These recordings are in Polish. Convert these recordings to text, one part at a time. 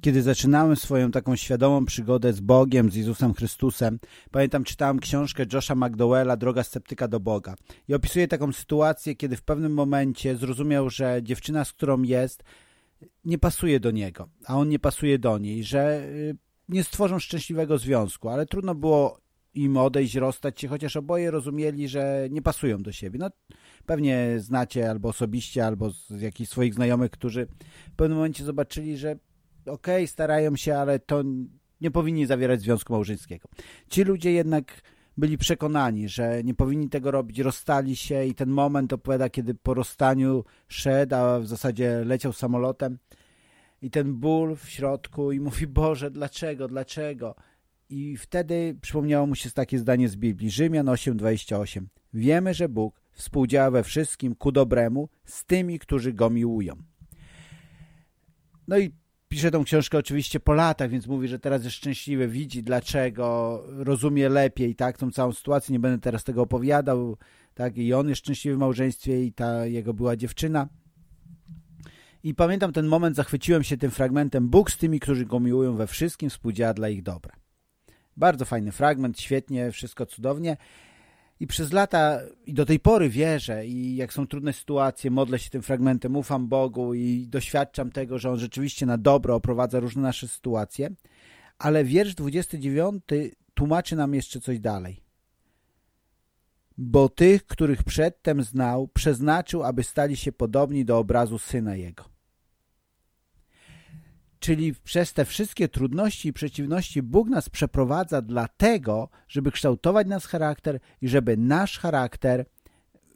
kiedy zaczynałem swoją taką świadomą przygodę z Bogiem, z Jezusem Chrystusem, pamiętam, czytałem książkę Josha McDowella Droga sceptyka do Boga i opisuje taką sytuację, kiedy w pewnym momencie zrozumiał, że dziewczyna, z którą jest, nie pasuje do niego, a on nie pasuje do niej, że y, nie stworzą szczęśliwego związku, ale trudno było im odejść, rozstać się, chociaż oboje rozumieli, że nie pasują do siebie. No, pewnie znacie albo osobiście, albo z jakichś swoich znajomych, którzy w pewnym momencie zobaczyli, że okej, okay, starają się, ale to nie powinni zawierać związku małżeńskiego. Ci ludzie jednak byli przekonani, że nie powinni tego robić, rozstali się i ten moment opowiada, kiedy po rozstaniu szedł, a w zasadzie leciał samolotem i ten ból w środku i mówi, Boże, dlaczego, dlaczego? I wtedy przypomniało mu się takie zdanie z Biblii, Rzymian 8:28. Wiemy, że Bóg współdziała we wszystkim ku dobremu z tymi, którzy Go miłują. No i pisze tą książkę oczywiście po latach, więc mówi, że teraz jest szczęśliwy, widzi dlaczego, rozumie lepiej tak tą całą sytuację, nie będę teraz tego opowiadał, tak i on jest szczęśliwy w małżeństwie i ta jego była dziewczyna. I pamiętam ten moment, zachwyciłem się tym fragmentem Bóg z tymi, którzy go miłują we wszystkim współdziała dla ich dobra. Bardzo fajny fragment, świetnie, wszystko cudownie. I przez lata i do tej pory wierzę i jak są trudne sytuacje, modlę się tym fragmentem, ufam Bogu i doświadczam tego, że On rzeczywiście na dobro oprowadza różne nasze sytuacje. Ale wiersz 29 tłumaczy nam jeszcze coś dalej. Bo tych, których przedtem znał, przeznaczył, aby stali się podobni do obrazu Syna Jego. Czyli przez te wszystkie trudności i przeciwności Bóg nas przeprowadza dlatego, żeby kształtować nasz charakter i żeby nasz charakter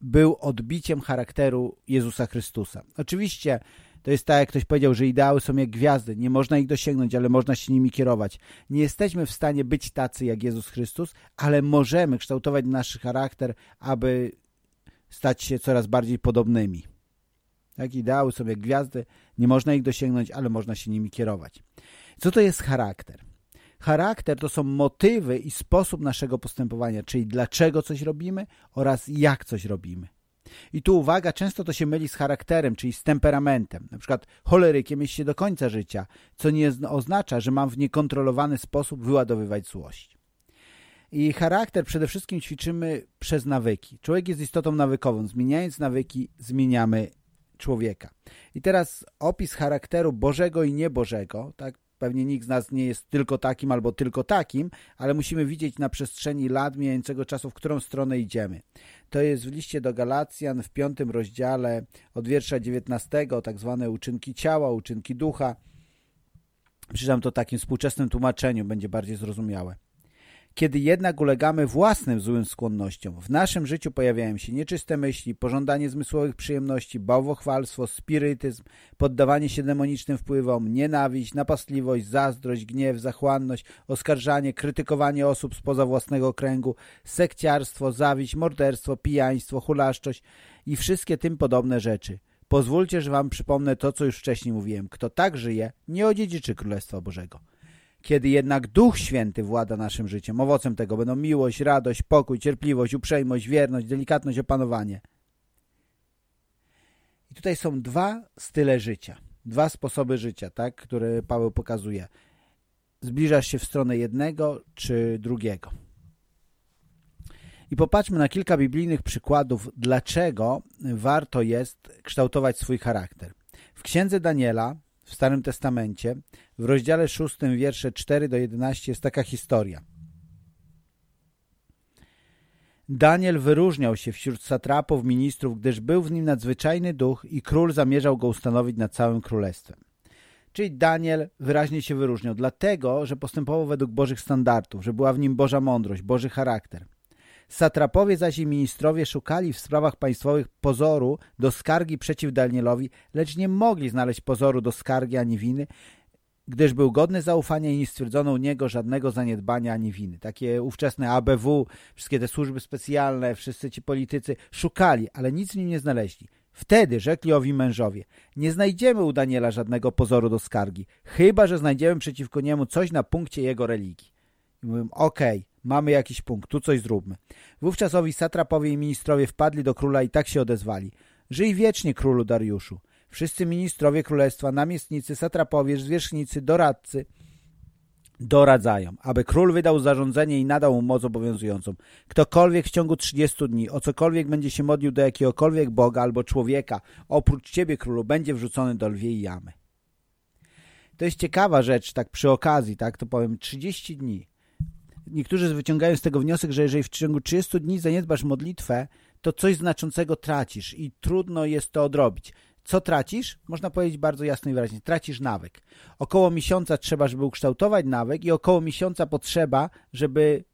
był odbiciem charakteru Jezusa Chrystusa. Oczywiście to jest tak, jak ktoś powiedział, że ideały są jak gwiazdy. Nie można ich dosięgnąć, ale można się nimi kierować. Nie jesteśmy w stanie być tacy jak Jezus Chrystus, ale możemy kształtować nasz charakter, aby stać się coraz bardziej podobnymi. Tak, ideały jak gwiazdy, nie można ich dosięgnąć, ale można się nimi kierować. Co to jest charakter? Charakter to są motywy i sposób naszego postępowania, czyli dlaczego coś robimy oraz jak coś robimy. I tu uwaga, często to się myli z charakterem, czyli z temperamentem. Na przykład cholerykiem jest się do końca życia, co nie oznacza, że mam w niekontrolowany sposób wyładowywać złość. I charakter przede wszystkim ćwiczymy przez nawyki. Człowiek jest istotą nawykową. Zmieniając nawyki, zmieniamy człowieka. I teraz opis charakteru Bożego i niebożego, tak? Pewnie nikt z nas nie jest tylko takim albo tylko takim, ale musimy widzieć na przestrzeni lat mijającego czasu, w którą stronę idziemy. To jest w liście do Galacjan w piątym rozdziale od wiersza 19, tak zwane uczynki ciała, uczynki ducha. Przeczytam to takim współczesnym tłumaczeniu, będzie bardziej zrozumiałe. Kiedy jednak ulegamy własnym złym skłonnościom, w naszym życiu pojawiają się nieczyste myśli, pożądanie zmysłowych przyjemności, bałwochwalstwo, spirytyzm, poddawanie się demonicznym wpływom, nienawiść, napastliwość, zazdrość, gniew, zachłanność, oskarżanie, krytykowanie osób spoza własnego kręgu, sekciarstwo, zawiść, morderstwo, pijaństwo, hulaszczość i wszystkie tym podobne rzeczy. Pozwólcie, że wam przypomnę to, co już wcześniej mówiłem. Kto tak żyje, nie odziedziczy Królestwa Bożego. Kiedy jednak Duch Święty włada naszym życiem, owocem tego będą miłość, radość, pokój, cierpliwość, uprzejmość, wierność, delikatność, opanowanie. I tutaj są dwa style życia, dwa sposoby życia, tak, które Paweł pokazuje. Zbliżasz się w stronę jednego czy drugiego. I popatrzmy na kilka biblijnych przykładów, dlaczego warto jest kształtować swój charakter. W księdze Daniela w Starym Testamencie, w rozdziale 6, wiersze 4 do 11 jest taka historia. Daniel wyróżniał się wśród satrapów, ministrów, gdyż był w nim nadzwyczajny duch i król zamierzał go ustanowić nad całym królestwem. Czyli Daniel wyraźnie się wyróżniał, dlatego, że postępował według Bożych standardów, że była w nim Boża mądrość, Boży charakter. Satrapowie zaś i ministrowie szukali w sprawach państwowych pozoru do skargi przeciw Danielowi, lecz nie mogli znaleźć pozoru do skargi ani winy, gdyż był godny zaufania i nie stwierdzono u niego żadnego zaniedbania ani winy. Takie ówczesne ABW, wszystkie te służby specjalne, wszyscy ci politycy szukali, ale nic w nim nie znaleźli. Wtedy rzekli owi mężowie, nie znajdziemy u Daniela żadnego pozoru do skargi, chyba, że znajdziemy przeciwko niemu coś na punkcie jego religii. I mówią, okej, okay, Mamy jakiś punkt, tu coś zróbmy. Wówczas owi satrapowie i ministrowie wpadli do króla i tak się odezwali. Żyj wiecznie, królu Dariuszu. Wszyscy ministrowie królestwa, namiestnicy, satrapowie, zwierzchnicy, doradcy doradzają, aby król wydał zarządzenie i nadał mu moc obowiązującą. Ktokolwiek w ciągu 30 dni o cokolwiek będzie się modlił do jakiegokolwiek Boga albo człowieka, oprócz ciebie królu, będzie wrzucony do lwiej jamy. To jest ciekawa rzecz, tak przy okazji, tak to powiem, 30 dni. Niektórzy wyciągają z tego wniosek, że jeżeli w ciągu 30 dni zaniedbasz modlitwę, to coś znaczącego tracisz i trudno jest to odrobić. Co tracisz? Można powiedzieć bardzo jasno i wyraźnie. Tracisz nawyk. Około miesiąca trzeba, żeby ukształtować nawyk i około miesiąca potrzeba, żeby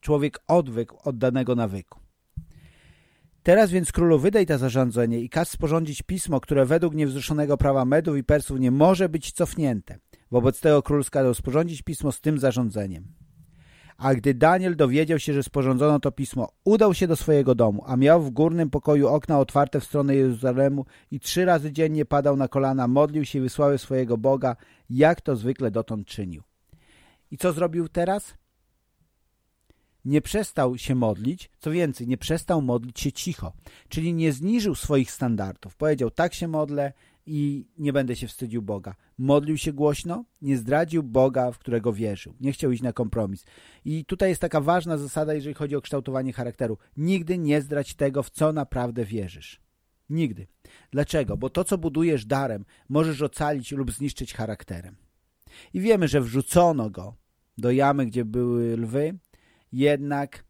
człowiek odwykł od danego nawyku. Teraz więc królu wydaj to zarządzenie i każ sporządzić pismo, które według niewzruszonego prawa Medów i Persów nie może być cofnięte. Wobec tego król skazał sporządzić pismo z tym zarządzeniem. A gdy Daniel dowiedział się, że sporządzono to pismo, udał się do swojego domu, a miał w górnym pokoju okna otwarte w stronę Jeruzalemu i trzy razy dziennie padał na kolana, modlił się i wysławił swojego Boga, jak to zwykle dotąd czynił. I co zrobił teraz? Nie przestał się modlić, co więcej, nie przestał modlić się cicho, czyli nie zniżył swoich standardów. Powiedział, tak się modlę, i nie będę się wstydził Boga. Modlił się głośno, nie zdradził Boga, w którego wierzył. Nie chciał iść na kompromis. I tutaj jest taka ważna zasada, jeżeli chodzi o kształtowanie charakteru. Nigdy nie zdradź tego, w co naprawdę wierzysz. Nigdy. Dlaczego? Bo to, co budujesz darem, możesz ocalić lub zniszczyć charakterem. I wiemy, że wrzucono go do jamy, gdzie były lwy, jednak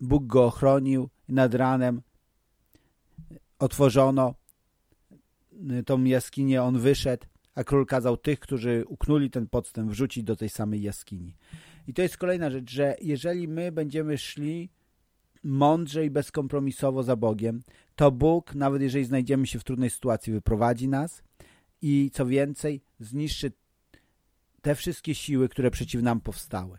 Bóg go ochronił nad ranem otworzono tą jaskinię on wyszedł, a król kazał tych, którzy uknuli ten podstęp, wrzucić do tej samej jaskini. I to jest kolejna rzecz, że jeżeli my będziemy szli mądrze i bezkompromisowo za Bogiem, to Bóg, nawet jeżeli znajdziemy się w trudnej sytuacji, wyprowadzi nas i co więcej, zniszczy te wszystkie siły, które przeciw nam powstały.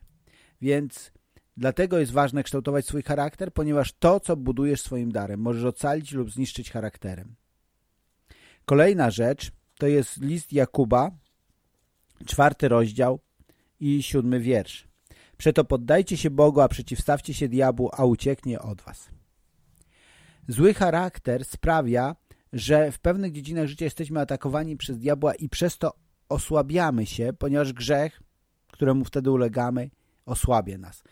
Więc dlatego jest ważne kształtować swój charakter, ponieważ to, co budujesz swoim darem, możesz ocalić lub zniszczyć charakterem. Kolejna rzecz to jest list Jakuba, czwarty rozdział i siódmy wiersz. Przeto poddajcie się Bogu, a przeciwstawcie się diabłu, a ucieknie od was. Zły charakter sprawia, że w pewnych dziedzinach życia jesteśmy atakowani przez diabła i przez to osłabiamy się, ponieważ grzech, któremu wtedy ulegamy, osłabia nas.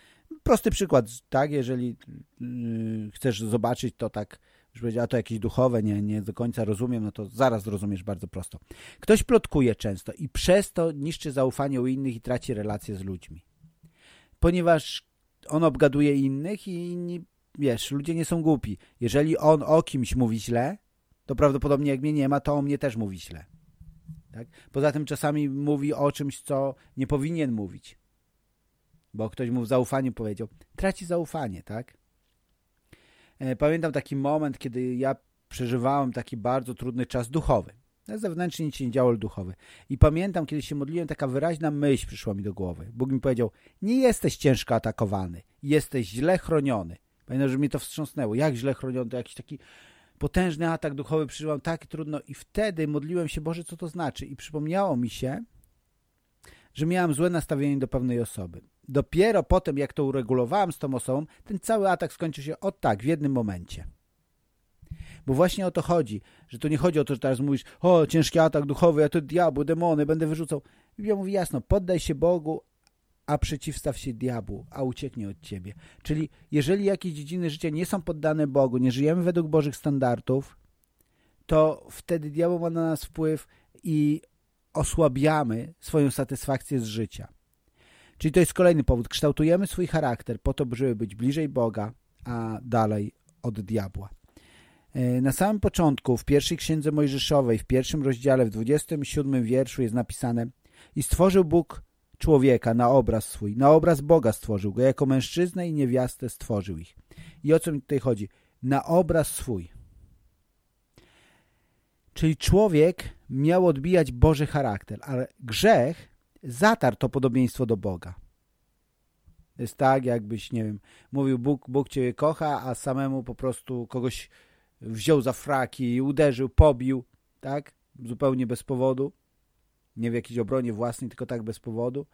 Prosty przykład, tak, jeżeli yy, chcesz zobaczyć to tak już powiedział, a to jakieś duchowe, nie, nie do końca rozumiem, no to zaraz zrozumiesz bardzo prosto. Ktoś plotkuje często i przez to niszczy zaufanie u innych i traci relacje z ludźmi. Ponieważ on obgaduje innych i inni, wiesz, ludzie nie są głupi. Jeżeli on o kimś mówi źle, to prawdopodobnie jak mnie nie ma, to o mnie też mówi źle. Tak? Poza tym czasami mówi o czymś, co nie powinien mówić. Bo ktoś mu w zaufaniu powiedział. Traci zaufanie, tak? E, pamiętam taki moment, kiedy ja przeżywałem taki bardzo trudny czas duchowy. Zewnętrznie nic się nie działo, duchowy. I pamiętam, kiedy się modliłem, taka wyraźna myśl przyszła mi do głowy. Bóg mi powiedział, nie jesteś ciężko atakowany, jesteś źle chroniony. Pamiętam, że mnie to wstrząsnęło. Jak źle chroniony? To jakiś taki potężny atak duchowy przeżywał, tak trudno. I wtedy modliłem się, Boże, co to znaczy? I przypomniało mi się, że miałem złe nastawienie do pewnej osoby dopiero potem, jak to uregulowałem z tą osobą, ten cały atak skończył się od tak, w jednym momencie. Bo właśnie o to chodzi, że to nie chodzi o to, że teraz mówisz, o, ciężki atak duchowy, ja to diabły, demony, będę wyrzucał. Biblia mówi jasno, poddaj się Bogu, a przeciwstaw się diabłu, a ucieknie od ciebie. Czyli jeżeli jakieś dziedziny życia nie są poddane Bogu, nie żyjemy według Bożych standardów, to wtedy diabeł ma na nas wpływ i osłabiamy swoją satysfakcję z życia. Czyli to jest kolejny powód. Kształtujemy swój charakter po to, żeby być bliżej Boga, a dalej od diabła. E, na samym początku, w pierwszej księdze Mojżeszowej, w pierwszym rozdziale, w 27 wierszu jest napisane i stworzył Bóg człowieka na obraz swój, na obraz Boga stworzył go, jako mężczyznę i niewiastę stworzył ich. I o co mi tutaj chodzi? Na obraz swój. Czyli człowiek miał odbijać Boży charakter, ale grzech zatarł to podobieństwo do Boga. Jest tak, jakbyś, nie wiem, mówił Bóg, Bóg cię kocha, a samemu po prostu kogoś wziął za fraki, uderzył, pobił, tak? Zupełnie bez powodu. Nie w jakiejś obronie własnej, tylko tak bez powodu.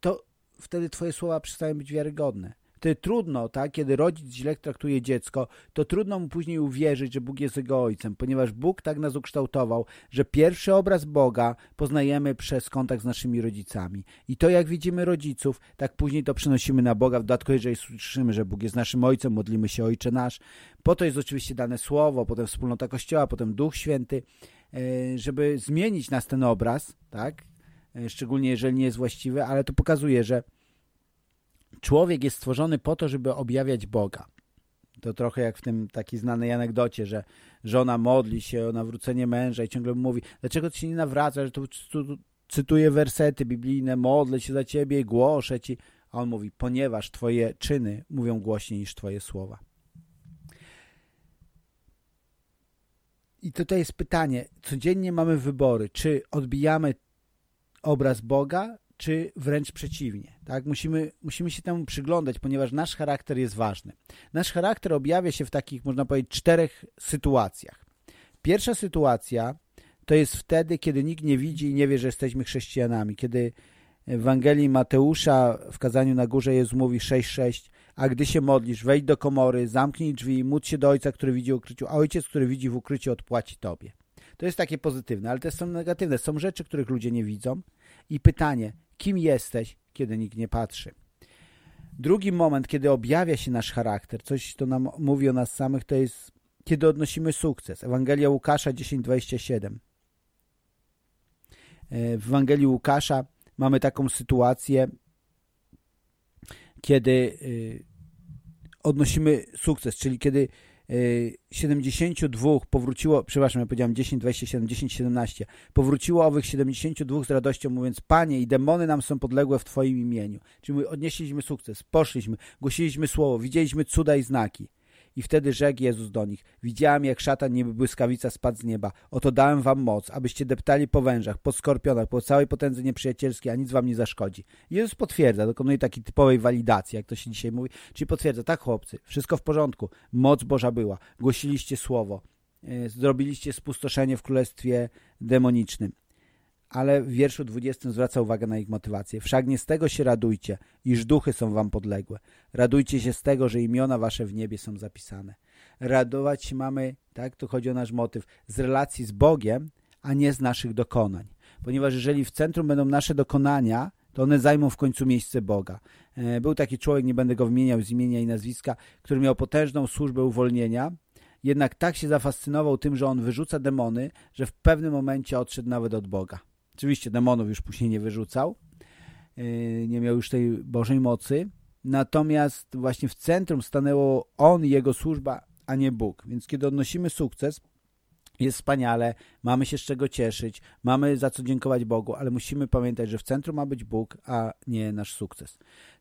To wtedy twoje słowa przestają być wiarygodne. Wtedy trudno, tak, kiedy rodzic źle traktuje dziecko, to trudno mu później uwierzyć, że Bóg jest jego ojcem, ponieważ Bóg tak nas ukształtował, że pierwszy obraz Boga poznajemy przez kontakt z naszymi rodzicami. I to jak widzimy rodziców, tak później to przenosimy na Boga. W dodatku, jeżeli słyszymy, że Bóg jest naszym ojcem, modlimy się Ojcze nasz. Po to jest oczywiście dane Słowo, potem wspólnota Kościoła, potem Duch Święty, e, żeby zmienić nas ten obraz, tak? E, szczególnie jeżeli nie jest właściwy, ale to pokazuje, że człowiek jest stworzony po to, żeby objawiać Boga. To trochę jak w tym takiej znanej anegdocie, że żona modli się o nawrócenie męża i ciągle mówi, dlaczego ty się nie nawraca, że tu, tu cytuje wersety biblijne, modlę się za ciebie i głoszę ci. A on mówi, ponieważ twoje czyny mówią głośniej niż twoje słowa. I tutaj jest pytanie, codziennie mamy wybory, czy odbijamy obraz Boga, czy wręcz przeciwnie. Tak? Musimy, musimy się temu przyglądać, ponieważ nasz charakter jest ważny. Nasz charakter objawia się w takich, można powiedzieć, czterech sytuacjach. Pierwsza sytuacja to jest wtedy, kiedy nikt nie widzi i nie wie, że jesteśmy chrześcijanami. Kiedy w Ewangelii Mateusza w kazaniu na górze Jezus mówi 6:6 a gdy się modlisz, wejdź do komory, zamknij drzwi, módl się do Ojca, który widzi w ukryciu, a Ojciec, który widzi w ukryciu, odpłaci Tobie. To jest takie pozytywne, ale też są negatywne. Są rzeczy, których ludzie nie widzą i pytanie, kim jesteś, kiedy nikt nie patrzy. Drugi moment, kiedy objawia się nasz charakter, coś to nam mówi o nas samych, to jest kiedy odnosimy sukces. Ewangelia Łukasza 10:27. E, w Ewangelii Łukasza mamy taką sytuację, kiedy y, odnosimy sukces, czyli kiedy 72 y, powróciło, przepraszam, ja powiedziałem 10, 27, 10, 17, powróciło owych 72 z radością, mówiąc, Panie, i demony nam są podległe w Twoim imieniu. Czyli odnieśliśmy sukces, poszliśmy, głosiliśmy słowo, widzieliśmy cuda i znaki. I wtedy rzekł Jezus do nich, widziałem jak szatan niby błyskawica spadł z nieba. Oto dałem wam moc, abyście deptali po wężach, po skorpionach, po całej potędze nieprzyjacielskiej, a nic wam nie zaszkodzi. Jezus potwierdza, dokonuje takiej typowej walidacji, jak to się dzisiaj mówi, czyli potwierdza, tak chłopcy, wszystko w porządku, moc Boża była, głosiliście słowo, e, zrobiliście spustoszenie w królestwie demonicznym ale w wierszu 20 zwraca uwagę na ich motywację. Wszak nie z tego się radujcie, iż duchy są wam podległe. Radujcie się z tego, że imiona wasze w niebie są zapisane. Radować się mamy, tak, tu chodzi o nasz motyw, z relacji z Bogiem, a nie z naszych dokonań. Ponieważ jeżeli w centrum będą nasze dokonania, to one zajmą w końcu miejsce Boga. E, był taki człowiek, nie będę go wymieniał z imienia i nazwiska, który miał potężną służbę uwolnienia, jednak tak się zafascynował tym, że on wyrzuca demony, że w pewnym momencie odszedł nawet od Boga. Oczywiście demonów już później nie wyrzucał, yy, nie miał już tej Bożej mocy, natomiast właśnie w centrum stanęło on jego służba, a nie Bóg. Więc kiedy odnosimy sukces, jest wspaniale, mamy się z czego cieszyć, mamy za co dziękować Bogu, ale musimy pamiętać, że w centrum ma być Bóg, a nie nasz sukces.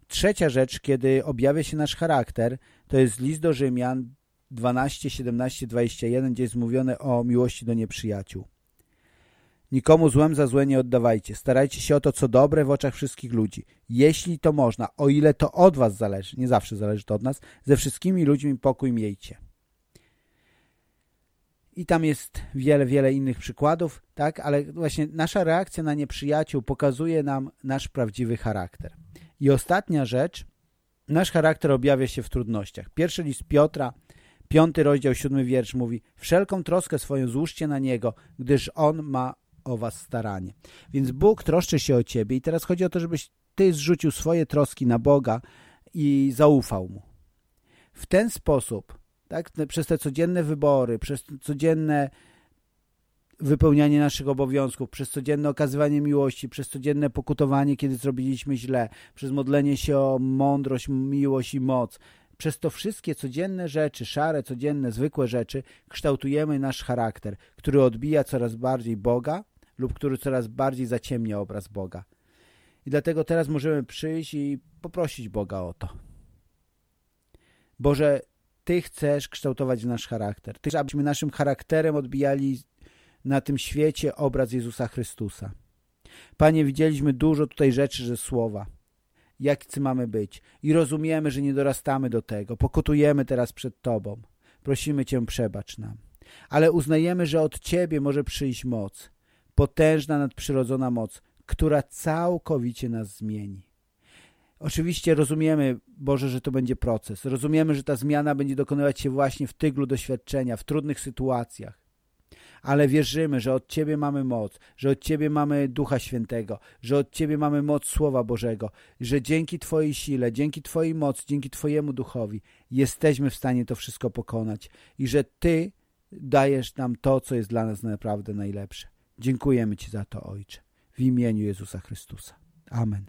Trzecia rzecz, kiedy objawia się nasz charakter, to jest list do Rzymian 12, 17, 21, gdzie jest mówione o miłości do nieprzyjaciół. Nikomu złem za złe nie oddawajcie. Starajcie się o to, co dobre w oczach wszystkich ludzi. Jeśli to można, o ile to od was zależy, nie zawsze zależy to od nas, ze wszystkimi ludźmi pokój miejcie. I tam jest wiele, wiele innych przykładów, tak? ale właśnie nasza reakcja na nieprzyjaciół pokazuje nam nasz prawdziwy charakter. I ostatnia rzecz, nasz charakter objawia się w trudnościach. Pierwszy list Piotra, piąty rozdział, siódmy wiersz mówi Wszelką troskę swoją złóżcie na Niego, gdyż On ma o was staranie. Więc Bóg troszczy się o ciebie i teraz chodzi o to, żebyś ty zrzucił swoje troski na Boga i zaufał Mu. W ten sposób, tak, przez te codzienne wybory, przez codzienne wypełnianie naszych obowiązków, przez codzienne okazywanie miłości, przez codzienne pokutowanie, kiedy zrobiliśmy źle, przez modlenie się o mądrość, miłość i moc, przez to wszystkie codzienne rzeczy, szare, codzienne, zwykłe rzeczy, kształtujemy nasz charakter, który odbija coraz bardziej Boga lub który coraz bardziej zaciemnia obraz Boga. I dlatego teraz możemy przyjść i poprosić Boga o to. Boże, Ty chcesz kształtować nasz charakter. Ty chcesz, abyśmy naszym charakterem odbijali na tym świecie obraz Jezusa Chrystusa. Panie, widzieliśmy dużo tutaj rzeczy ze słowa. Jacy mamy być. I rozumiemy, że nie dorastamy do tego. Pokutujemy teraz przed Tobą. Prosimy Cię, przebacz nam. Ale uznajemy, że od Ciebie może przyjść moc potężna nadprzyrodzona moc, która całkowicie nas zmieni. Oczywiście rozumiemy, Boże, że to będzie proces. Rozumiemy, że ta zmiana będzie dokonywać się właśnie w tyglu doświadczenia, w trudnych sytuacjach. Ale wierzymy, że od Ciebie mamy moc, że od Ciebie mamy Ducha Świętego, że od Ciebie mamy moc Słowa Bożego, że dzięki Twojej sile, dzięki Twojej mocy, dzięki Twojemu Duchowi jesteśmy w stanie to wszystko pokonać i że Ty dajesz nam to, co jest dla nas naprawdę najlepsze. Dziękujemy Ci za to, Ojcze. W imieniu Jezusa Chrystusa. Amen.